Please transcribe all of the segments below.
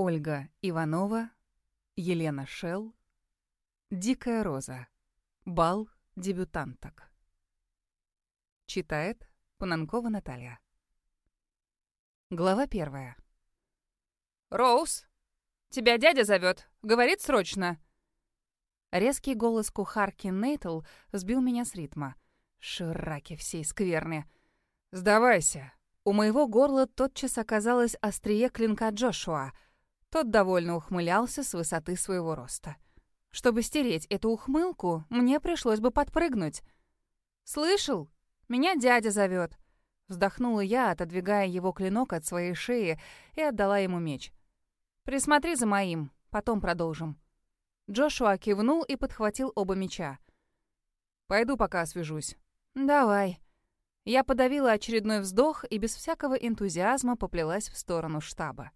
Ольга Иванова, Елена Шелл, Дикая роза. Бал дебютанток. Читает Пананкова Наталья. Глава первая. «Роуз, тебя дядя зовет. Говорит срочно». Резкий голос кухарки Нейтл сбил меня с ритма. Шираки всей скверны. «Сдавайся». У моего горла тотчас оказалось острие клинка Джошуа. Тот довольно ухмылялся с высоты своего роста. Чтобы стереть эту ухмылку, мне пришлось бы подпрыгнуть. «Слышал? Меня дядя зовет. Вздохнула я, отодвигая его клинок от своей шеи и отдала ему меч. «Присмотри за моим, потом продолжим». Джошуа кивнул и подхватил оба меча. «Пойду пока освежусь». «Давай». Я подавила очередной вздох и без всякого энтузиазма поплелась в сторону штаба.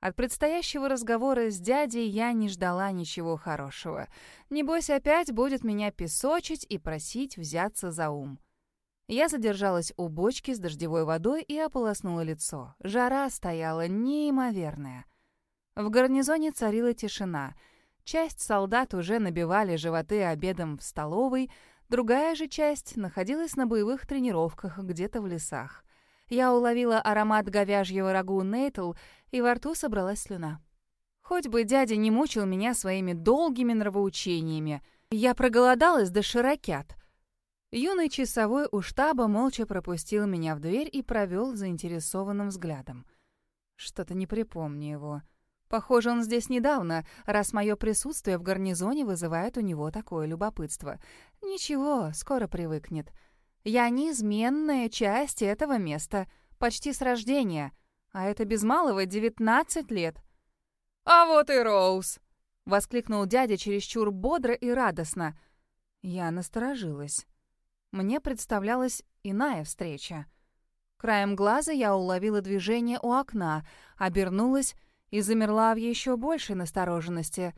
От предстоящего разговора с дядей я не ждала ничего хорошего. Небось, опять будет меня песочить и просить взяться за ум. Я задержалась у бочки с дождевой водой и ополоснула лицо. Жара стояла неимоверная. В гарнизоне царила тишина. Часть солдат уже набивали животы обедом в столовой, другая же часть находилась на боевых тренировках где-то в лесах. Я уловила аромат говяжьего рагу Нейтл, и во рту собралась слюна. Хоть бы дядя не мучил меня своими долгими нравоучениями, я проголодалась до широкят. Юный часовой у штаба молча пропустил меня в дверь и провел заинтересованным взглядом. Что-то не припомню его. Похоже, он здесь недавно, раз мое присутствие в гарнизоне вызывает у него такое любопытство. Ничего, скоро привыкнет. Я неизменная часть этого места, почти с рождения, а это без малого 19 лет. «А вот и Роуз!» — воскликнул дядя чересчур бодро и радостно. Я насторожилась. Мне представлялась иная встреча. Краем глаза я уловила движение у окна, обернулась и замерла в еще большей настороженности.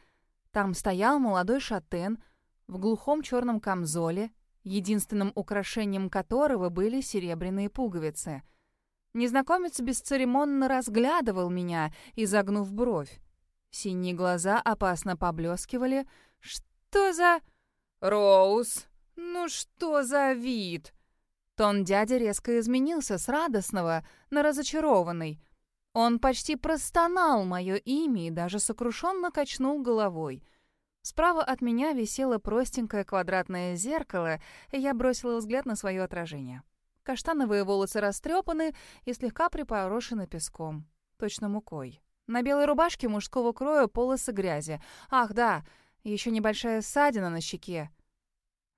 Там стоял молодой шатен в глухом черном камзоле единственным украшением которого были серебряные пуговицы. Незнакомец бесцеремонно разглядывал меня, изогнув бровь. Синие глаза опасно поблескивали. «Что за...» «Роуз, ну что за вид?» Тон дяди резко изменился с радостного на разочарованный. Он почти простонал мое имя и даже сокрушенно качнул головой. Справа от меня висело простенькое квадратное зеркало, и я бросила взгляд на свое отражение. Каштановые волосы растрепаны и слегка припорошены песком, точно мукой. На белой рубашке мужского кроя полосы грязи. Ах, да, еще небольшая ссадина на щеке.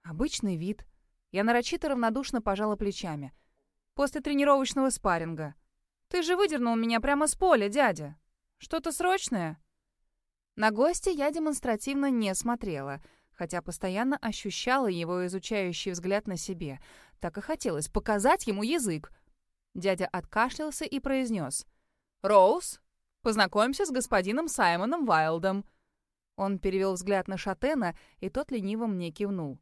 Обычный вид. Я нарочито равнодушно пожала плечами. После тренировочного спарринга. «Ты же выдернул меня прямо с поля, дядя. Что-то срочное?» На гостя я демонстративно не смотрела, хотя постоянно ощущала его изучающий взгляд на себе. Так и хотелось показать ему язык. Дядя откашлялся и произнес. «Роуз, познакомься с господином Саймоном Вайлдом». Он перевел взгляд на Шатена, и тот лениво мне кивнул.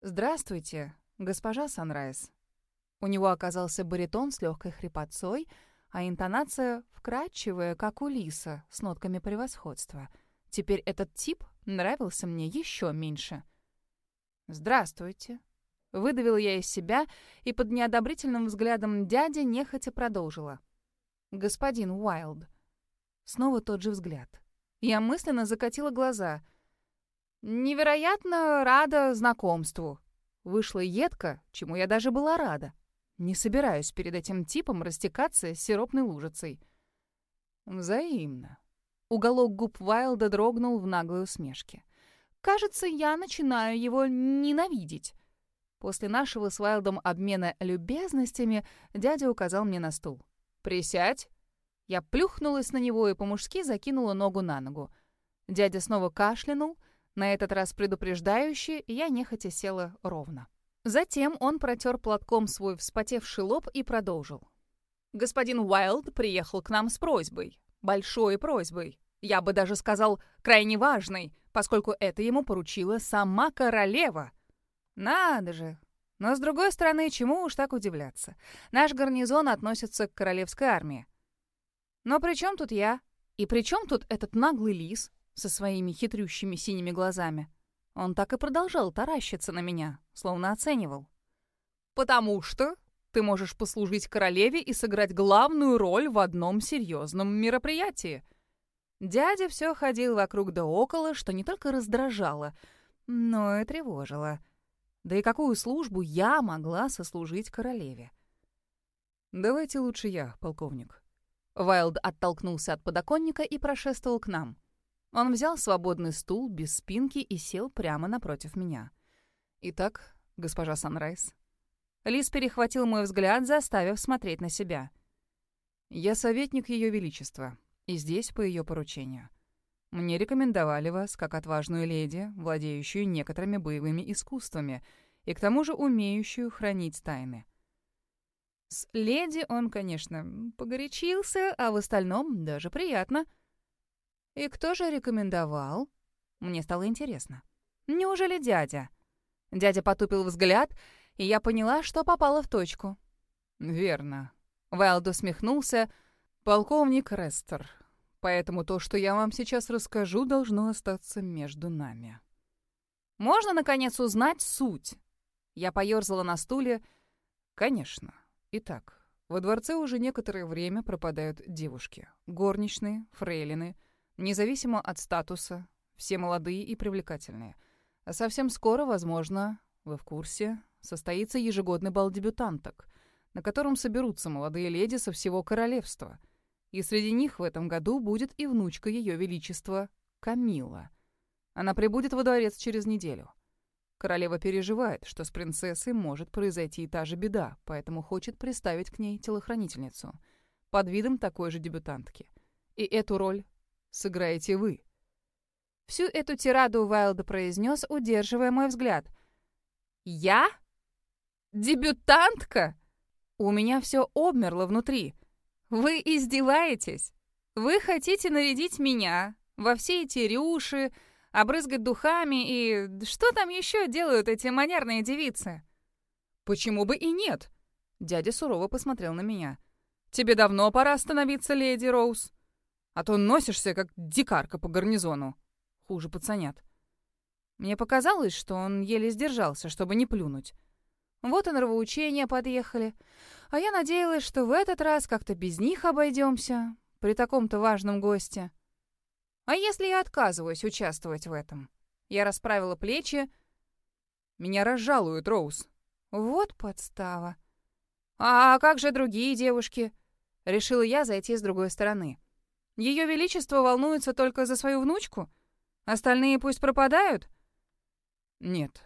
«Здравствуйте, госпожа Санрайз». У него оказался баритон с легкой хрипотцой — а интонация вкрадчивая, как у лиса, с нотками превосходства. Теперь этот тип нравился мне еще меньше. «Здравствуйте», — выдавила я из себя и под неодобрительным взглядом дяди нехотя продолжила. «Господин Уайлд». Снова тот же взгляд. Я мысленно закатила глаза. «Невероятно рада знакомству». Вышла едко, чему я даже была рада. Не собираюсь перед этим типом растекаться сиропной лужицей. Взаимно. Уголок губ Вайлда дрогнул в наглой усмешке. Кажется, я начинаю его ненавидеть. После нашего с Вайлдом обмена любезностями дядя указал мне на стул. «Присядь!» Я плюхнулась на него и по-мужски закинула ногу на ногу. Дядя снова кашлянул, на этот раз предупреждающе, и я нехотя села ровно. Затем он протер платком свой вспотевший лоб и продолжил. «Господин Уайлд приехал к нам с просьбой. Большой просьбой. Я бы даже сказал, крайне важной, поскольку это ему поручила сама королева. Надо же. Но, с другой стороны, чему уж так удивляться? Наш гарнизон относится к королевской армии. Но при чем тут я? И при чем тут этот наглый лис со своими хитрющими синими глазами? Он так и продолжал таращиться на меня, словно оценивал. «Потому что ты можешь послужить королеве и сыграть главную роль в одном серьезном мероприятии». Дядя все ходил вокруг да около, что не только раздражало, но и тревожило. Да и какую службу я могла сослужить королеве? «Давайте лучше я, полковник». Вайлд оттолкнулся от подоконника и прошествовал к нам. Он взял свободный стул без спинки и сел прямо напротив меня. «Итак, госпожа Санрайз, Лис перехватил мой взгляд, заставив смотреть на себя. «Я советник Ее Величества, и здесь по ее поручению. Мне рекомендовали вас как отважную леди, владеющую некоторыми боевыми искусствами и к тому же умеющую хранить тайны. С леди он, конечно, погорячился, а в остальном даже приятно. И кто же рекомендовал? Мне стало интересно. Неужели дядя? Дядя потупил взгляд и я поняла, что попала в точку. «Верно». Вайлд усмехнулся. «Полковник Рестер, поэтому то, что я вам сейчас расскажу, должно остаться между нами». «Можно, наконец, узнать суть?» Я поёрзала на стуле. «Конечно. Итак, во дворце уже некоторое время пропадают девушки. Горничные, фрейлины, независимо от статуса, все молодые и привлекательные. А совсем скоро, возможно, вы в курсе, состоится ежегодный бал дебютанток, на котором соберутся молодые леди со всего королевства. И среди них в этом году будет и внучка Ее Величества Камила. Она прибудет во дворец через неделю. Королева переживает, что с принцессой может произойти та же беда, поэтому хочет приставить к ней телохранительницу под видом такой же дебютантки. И эту роль сыграете вы. Всю эту тираду Уайлда произнес, удерживая мой взгляд. «Я?» Дебютантка? У меня все обмерло внутри. Вы издеваетесь? Вы хотите нарядить меня во все эти рюши, обрызгать духами и... Что там еще делают эти манерные девицы? Почему бы и нет? Дядя сурово посмотрел на меня. Тебе давно пора остановиться, леди Роуз. А то носишься, как дикарка по гарнизону. Хуже пацанят. Мне показалось, что он еле сдержался, чтобы не плюнуть. Вот и нравоучения подъехали. А я надеялась, что в этот раз как-то без них обойдемся при таком-то важном госте. А если я отказываюсь участвовать в этом? Я расправила плечи. Меня разжалуют, Роуз. Вот подстава. А как же другие девушки? Решила я зайти с другой стороны. Ее Величество волнуется только за свою внучку? Остальные пусть пропадают? Нет,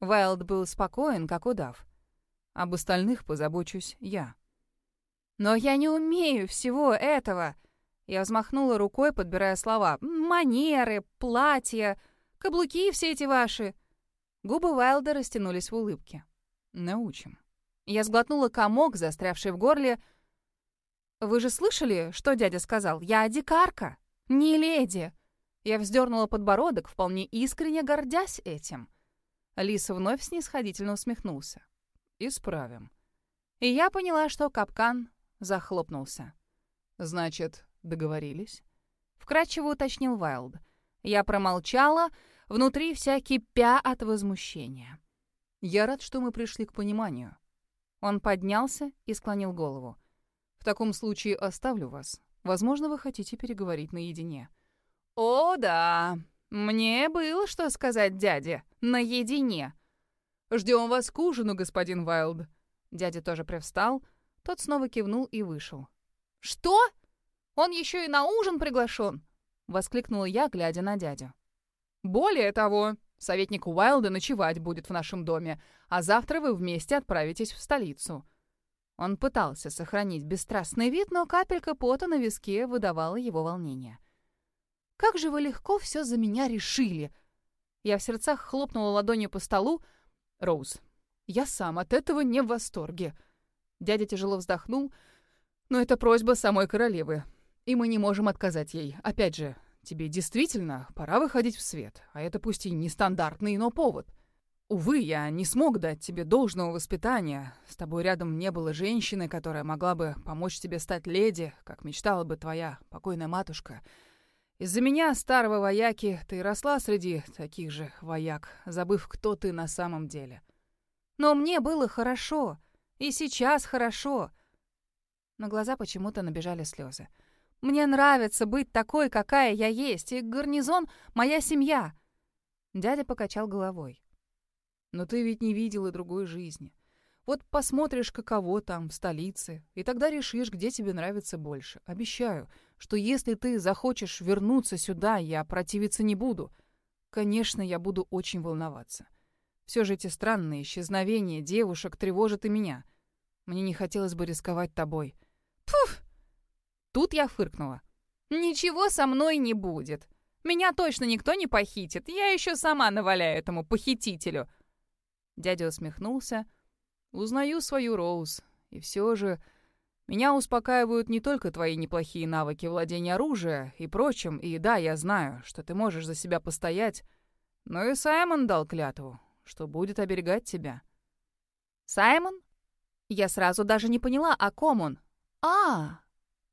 Вайлд был спокоен, как удав. Об остальных позабочусь я. «Но я не умею всего этого!» Я взмахнула рукой, подбирая слова. «Манеры, платья, каблуки все эти ваши!» Губы Вайлда растянулись в улыбке. «Научим». Я сглотнула комок, застрявший в горле. «Вы же слышали, что дядя сказал? Я дикарка, не леди!» Я вздернула подбородок, вполне искренне гордясь этим. Лис вновь снисходительно усмехнулся. «Исправим». И я поняла, что капкан захлопнулся. «Значит, договорились?» Вкратчиво уточнил Вайлд. Я промолчала, внутри вся кипя от возмущения. «Я рад, что мы пришли к пониманию». Он поднялся и склонил голову. «В таком случае оставлю вас. Возможно, вы хотите переговорить наедине». «О, да!» «Мне было что сказать дяде. Наедине». «Ждем вас к ужину, господин Вайлд». Дядя тоже привстал. Тот снова кивнул и вышел. «Что? Он еще и на ужин приглашен?» Воскликнула я, глядя на дядю. «Более того, советник Уайлда ночевать будет в нашем доме, а завтра вы вместе отправитесь в столицу». Он пытался сохранить бесстрастный вид, но капелька пота на виске выдавала его волнение. Как же вы легко все за меня решили!» Я в сердцах хлопнула ладонью по столу. «Роуз, я сам от этого не в восторге». Дядя тяжело вздохнул. «Но это просьба самой королевы, и мы не можем отказать ей. Опять же, тебе действительно пора выходить в свет, а это пусть и нестандартный, но повод». Увы, я не смог дать тебе должного воспитания. С тобой рядом не было женщины, которая могла бы помочь тебе стать леди, как мечтала бы твоя покойная матушка. Из-за меня, старого вояки, ты росла среди таких же вояк, забыв, кто ты на самом деле. Но мне было хорошо. И сейчас хорошо. На глаза почему-то набежали слезы. Мне нравится быть такой, какая я есть, и гарнизон — моя семья. Дядя покачал головой. Но ты ведь не видела другой жизни. Вот посмотришь, каково там, в столице, и тогда решишь, где тебе нравится больше. Обещаю, что если ты захочешь вернуться сюда, я противиться не буду. Конечно, я буду очень волноваться. Все же эти странные исчезновения девушек тревожат и меня. Мне не хотелось бы рисковать тобой. Пф! Тут я фыркнула. Ничего со мной не будет. Меня точно никто не похитит. Я еще сама наваляю этому похитителю. Дядя усмехнулся. «Узнаю свою Роуз. И все же меня успокаивают не только твои неплохие навыки владения оружием и прочим, и да, я знаю, что ты можешь за себя постоять, но и Саймон дал клятву, что будет оберегать тебя». «Саймон?» Я сразу даже не поняла, о ком он. «А,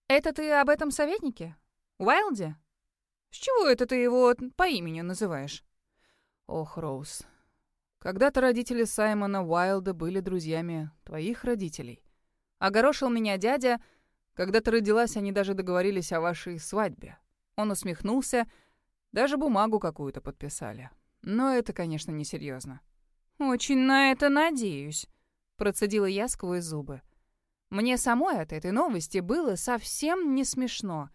это ты об этом советнике? Уайлде? С чего это ты его по имени называешь?» «Ох, Роуз, когда-то родители Саймона Уайлда были друзьями твоих родителей. Огорошил меня дядя. Когда ты родилась, они даже договорились о вашей свадьбе. Он усмехнулся. Даже бумагу какую-то подписали. Но это, конечно, несерьезно. «Очень на это надеюсь», — процедила я сквозь зубы. Мне самой от этой новости было совсем не смешно.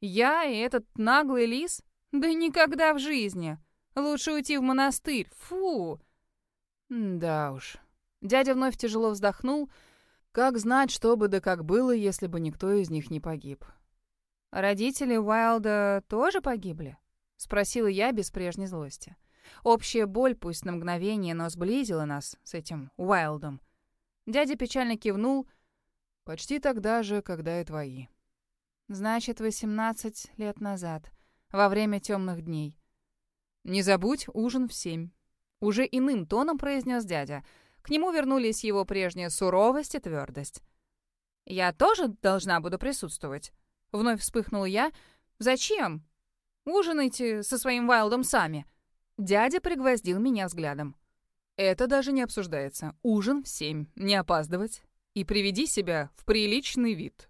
Я и этот наглый лис? Да никогда в жизни. Лучше уйти в монастырь. Фу! Да уж. Дядя вновь тяжело вздохнул. Как знать, что бы да как было, если бы никто из них не погиб. «Родители Уайлда тоже погибли?» — спросила я без прежней злости. Общая боль, пусть на мгновение, но сблизила нас с этим Уайлдом. Дядя печально кивнул. «Почти тогда же, когда и твои». «Значит, восемнадцать лет назад, во время темных дней». «Не забудь ужин в семь». Уже иным тоном произнес дядя. К нему вернулись его прежняя суровость и твердость. «Я тоже должна буду присутствовать?» Вновь вспыхнул я. «Зачем? Ужинайте со своим Вайлдом сами». Дядя пригвоздил меня взглядом. «Это даже не обсуждается. Ужин в семь. Не опаздывать. И приведи себя в приличный вид».